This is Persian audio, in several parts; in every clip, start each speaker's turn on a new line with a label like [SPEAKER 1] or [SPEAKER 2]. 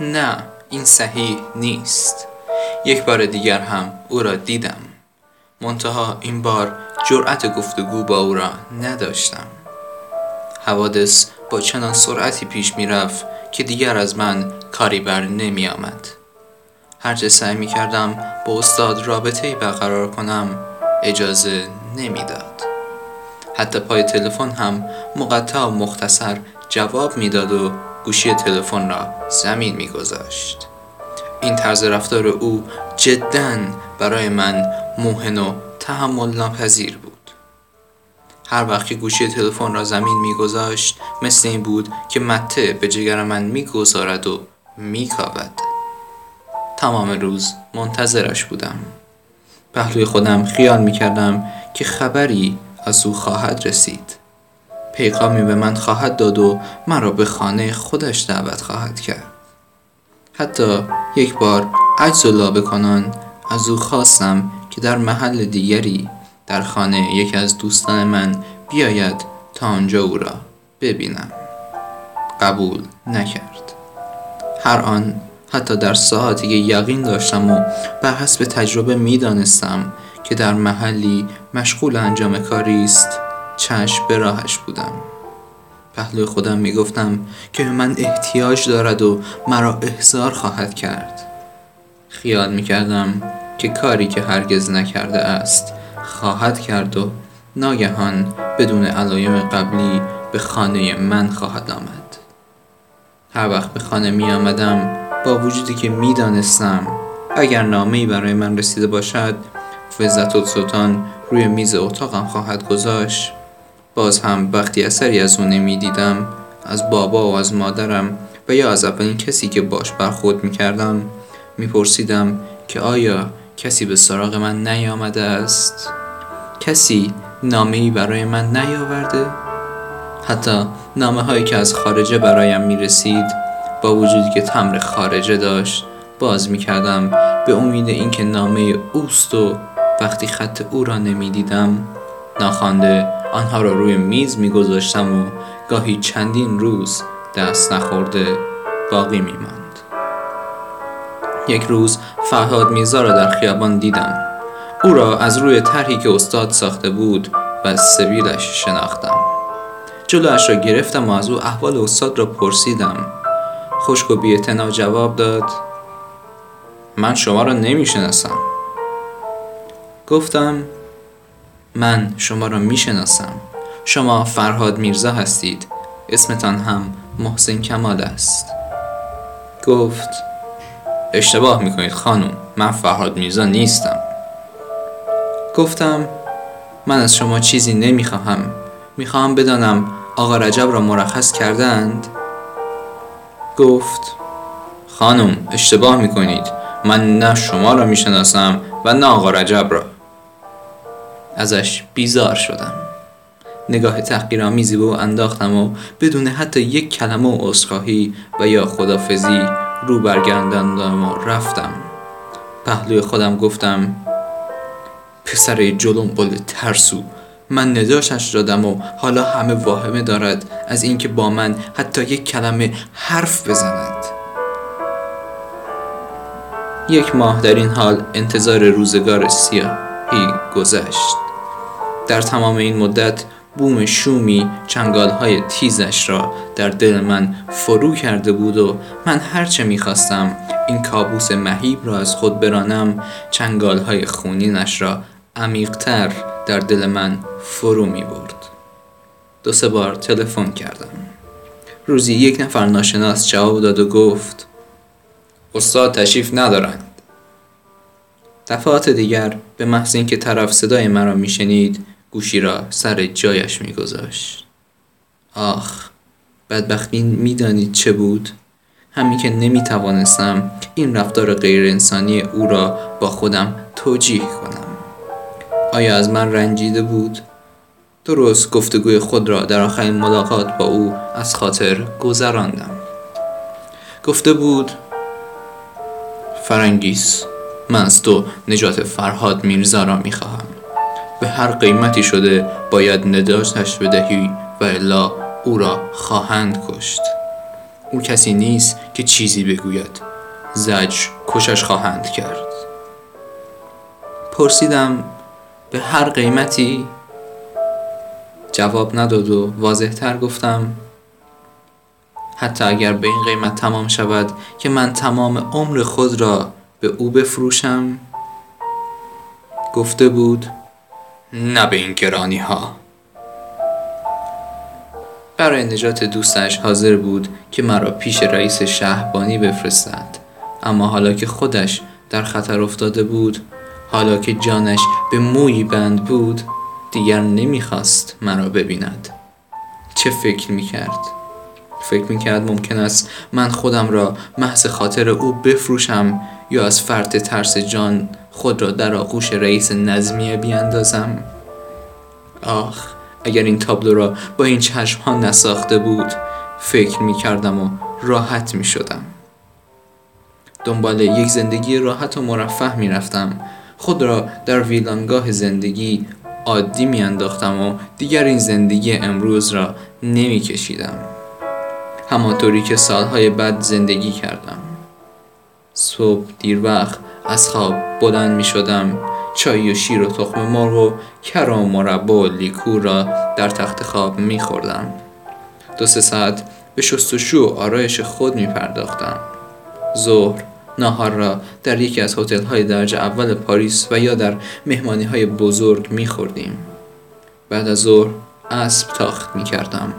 [SPEAKER 1] نه این صحیح نیست. یک بار دیگر هم او را دیدم. منتها این بار جرأت گفتگو با او را نداشتم. حوادث با چنان سرعتی پیش می‌رفت که دیگر از من کاری بر نمی آمد هرچه سعی می کردم با استاد رابطه برقرار کنم اجازه نمی‌داد. حتی پای تلفن هم مقطع و مختصر جواب می‌داد و گوشی تلفن را زمین میگذاشت. این طرز رفتار او جدا برای من موهن و تحمل ناپذیر بود. هر وقت که گوشی تلفن را زمین میگذاشت مثل این بود که مته به جگر من می‌گذارد و میکاود. تمام روز منتظرش بودم. پهلوی خودم خیال می‌کردم که خبری از او خواهد رسید. پیغامی به من خواهد داد و مرا به خانه خودش دعوت خواهد کرد. حتی یک بار عجز و لابه کنان از او خواستم که در محل دیگری در خانه یکی از دوستان من بیاید تا آنجا او را ببینم. قبول نکرد. هر آن حتی در ساعتی که یقین داشتم و بر حسب تجربه می‌دانستم که در محلی مشغول انجام کاری است چشم به راهش بودم. پهلوی خودم می‌گفتم که من احتیاج دارد و مرا احضار خواهد کرد. خیال می‌کردم که کاری که هرگز نکرده است خواهد کرد و ناگهان بدون علایم قبلی به خانه من خواهد آمد. هر وقت به خانه می آمدم با وجودی که می دانستم اگر نامه برای من رسیده باشد وزت و سلطان روی میز اتاقم خواهد گذاشت باز هم وقتی اثری از او نمی‌دیدم از بابا و از مادرم و یا از اولین کسی که باش برخورد می‌کردم میپرسیدم که آیا کسی به سراغ من نیامده است؟ کسی نامه برای من نیاورده؟ حتی نامه هایی که از خارجه برایم می رسید با وجودی که تمر خارجه داشت باز می کردم به امید اینکه نامه اوست و وقتی خط او را نمی دیدم ناخوانده آنها را روی میز می گذاشتم و گاهی چندین روز دست نخورده باقی می ماند. یک روز فرهاد میزا را در خیابان دیدم. او را از روی طرحی که استاد ساخته بود و سبیلش شناختم. جلوش را گرفتم و از او احوال استاد را پرسیدم. خشک و بیعتنا جواب داد من شما را نمی‌شناسم. گفتم من شما را می‌شناسم. شما فرهاد میرزا هستید. اسمتان هم محسن کمال است. گفت اشتباه می‌کنید خانم من فرهاد میرزا نیستم. گفتم من از شما چیزی نمی‌خواهم. می‌خواهم بدانم آقا رجب را مرخص کردند؟ گفت خانم اشتباه می‌کنید. من نه شما را می‌شناسم و نه آقا رجب را. ازش بیزار شدم. نگاه تحقیرآمیزی به او انداختم و بدون حتی یک کلمه و عذرخواهی و یا خدافزی رو برگرداندم و رفتم. پهلوی خودم گفتم پسر بل ترسو. من نداشتش دادم و حالا همه واهمه دارد از اینکه با من حتی یک کلمه حرف بزند. یک ماه در این حال انتظار روزگار سیاهی گذشت. در تمام این مدت بوم شومی چنگال های تیزش را در دل من فرو کرده بود و من هرچه می‌خواستم این کابوس مهیب را از خود برانم چنگال های خونینش را عمیقتر در دل من فرو می برد. دو سه بار تلفن کردم. روزی یک نفر ناشناس جواب داد و گفت استاد تشریف ندارند. دفعات دیگر به محض اینکه طرف صدای مرا میشنید گوشی را سر جایش میگذاشت. آخ بدبختی می‌دانید چه بود؟ همین که نمی توانستم این رفتار غیر انسانی او را با خودم توجیه کنم. آیا از من رنجیده بود؟ درست گفتگوی خود را در آخرین ملاقات با او از خاطر گذراندم. گفته بود فرنگیس من از تو نجات فرهاد میرزا را می‌خواهم. به هر قیمتی شده باید نداشتش بدهی و الا او را خواهند کشت. او کسی نیست که چیزی بگوید. زج کشش خواهند کرد. پرسیدم به هر قیمتی؟ جواب نداد و واضح تر گفتم حتی اگر به این قیمت تمام شود که من تمام عمر خود را به او بفروشم گفته بود نه به این گرانی ها برای نجات دوستش حاضر بود که مرا پیش رئیس شهبانی بفرستد. اما حالا که خودش در خطر افتاده بود حالا که جانش به مویی بند بود دیگر نمی‌خواست مرا ببیند. چه فکر می‌کرد؟ فکر می‌کرد ممکن است من خودم را محض خاطر او بفروشم یا از فرط ترس جان خود را در آغوش رئیس نظمیه بیاندازم. آخ اگر این تابلو را با این چشم ها نساخته بود فکر می کردم و راحت می شدم دنبال یک زندگی راحت و مرفه می رفتم خود را در ویلانگاه زندگی عادی می انداختم و دیگر این زندگی امروز را نمی کشیدم همانطوری که سالهای بعد زندگی کردم. صبح دیر وقت از خواب بلند می شدم چای و شیر و تخم مرغ و کرم و مربا و لیکور را در تخت خواب می خوردم. دو سه ساعت به شستشو و آرایش خود می پرداختم. ظهر ناهار را در یکی از هتل های درجه اول پاریس و یا در مهمانی های بزرگ می خوردیم. بعد از ظهر اسب تاخت می کردم.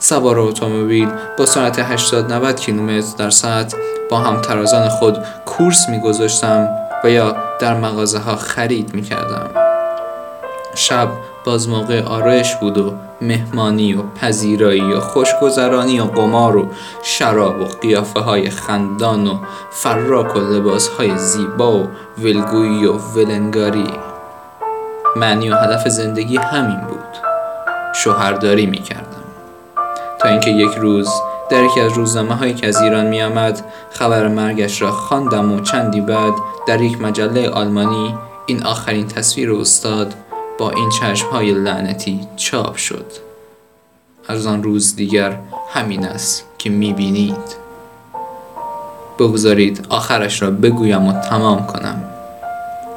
[SPEAKER 1] سوار اتومبیل با سرعت 80 90 کیلومتر در ساعت با هم ترازان خود کورس می گذاشتم و یا در مغازه ها خرید می کردم. شب باز موقع آرایش بود و مهمانی و پذیرایی و خوشگذرانی و قمار و شراب و قیافه های خندان و فراک و لباس های زیبا و ولگویی و ولنگاری. معنی و هدف زندگی همین بود. شوهرداری می کردم تا اینکه یک روز در یکی از روزنامه هایی که از ایران می آمد خبر مرگش را خواندم و چندی بعد در یک مجله آلمانی این آخرین تصویر استاد با این چشم های لعنتی چاپ شد. از آن روز دیگر همین است که می بینید بگذارید آخرش را بگویم و تمام کنم.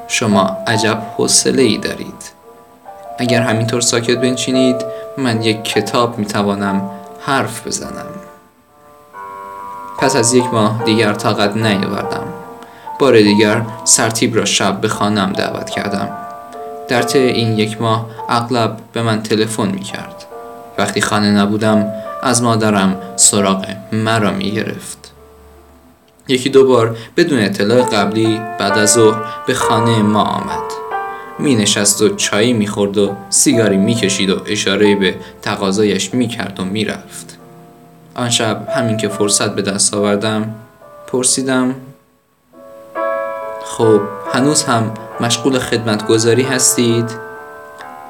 [SPEAKER 1] شما عجب حوصله ای دارید. اگر همینطور ساکت بنشینید من یک کتاب می توانم حرف بزنم. پس از یک ماه دیگر طاقت نیاوردم. بار دیگر سرتیب را شب به خانم دعوت کردم. در طی این یک ماه اغلب به من تلفن می کرد وقتی خانه نبودم از مادرم سراغ مرا می گرفت یکی دو بار بدون اطلاع قبلی بعد از ظهر به خانه ما آمد. می نشست و چایی می خورد و سیگاری می کشید و اشاره به تقاضایش می کرد و می رفت. آن شب همین که فرصت به دست آوردم پرسیدم خب هنوز هم مشغول خدمتگذاری هستید؟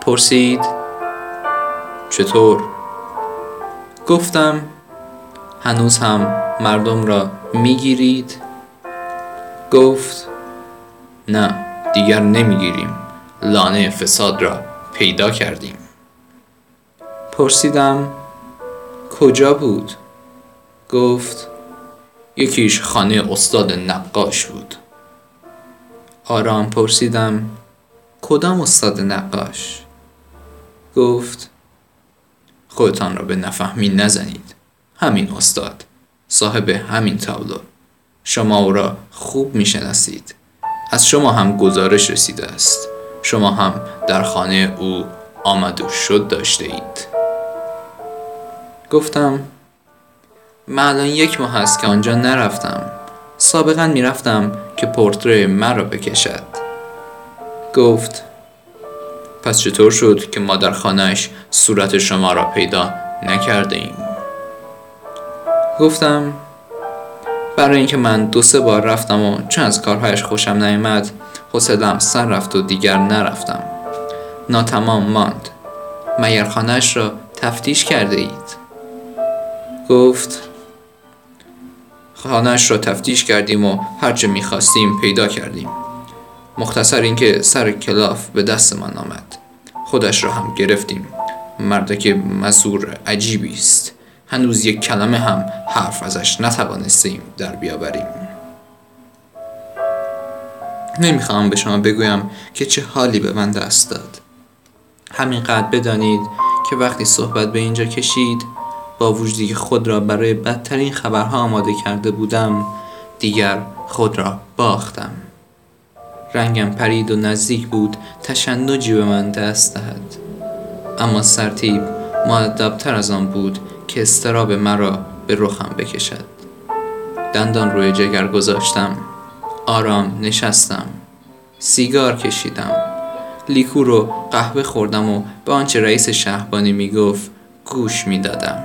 [SPEAKER 1] پرسید چطور؟ گفتم هنوز هم مردم را می‌گیرید؟ گفت نه دیگر نمی‌گیریم لانه فساد را پیدا کردیم. پرسیدم کجا بود؟ گفت یکیش خانه استاد نقاش بود. آرام پرسیدم کدام استاد نقاش؟ گفت خودتان را به نفهمی نزنید. همین استاد صاحب همین تابلو. شما او را خوب می‌شناسید. از شما هم گزارش رسیده است. شما هم در خانه او آمد و شد داشته اید. گفتم من الان یک ماه هست که آنجا نرفتم. سابقا می‌رفتم که پورتری مرا بکشد. گفت پس چطور شد که ما در خانهش صورت شما را پیدا نکرده ایم گفتم برای اینکه من دو سه بار رفتم و چون از کارهایش خوشم نیامد حسدم سر رفت و دیگر نرفتم. ناتمام ماند. مگر خانهش را تفتیش کرده اید؟ گفت خانهش را تفتیش کردیم و هرچه می‌خواستیم پیدا کردیم. مختصر اینکه سر کلاف به دست من آمد. خودش را هم گرفتیم. مردک مزور عجیبی است. هنوز یک کلمه هم حرف ازش نتوانستیم در بیاوریم. نمی‌خواهم به شما بگویم که چه حالی به من دست داد. همینقدر بدانید که وقتی صحبت به اینجا کشید با وجودی که خود را برای بدترین خبرها آماده کرده بودم دیگر خود را باختم. رنگم پرید و نزدیک بود تشنجی به من دست دهد. اما سرتیب معدبتر از آن بود که استراب مرا به رخم بکشد. دندان روی جگر گذاشتم. آرام نشستم. سیگار کشیدم. لیکور و قهوه خوردم و به آنچه رئیس شهبانی می‌گفت گوش می‌دادم.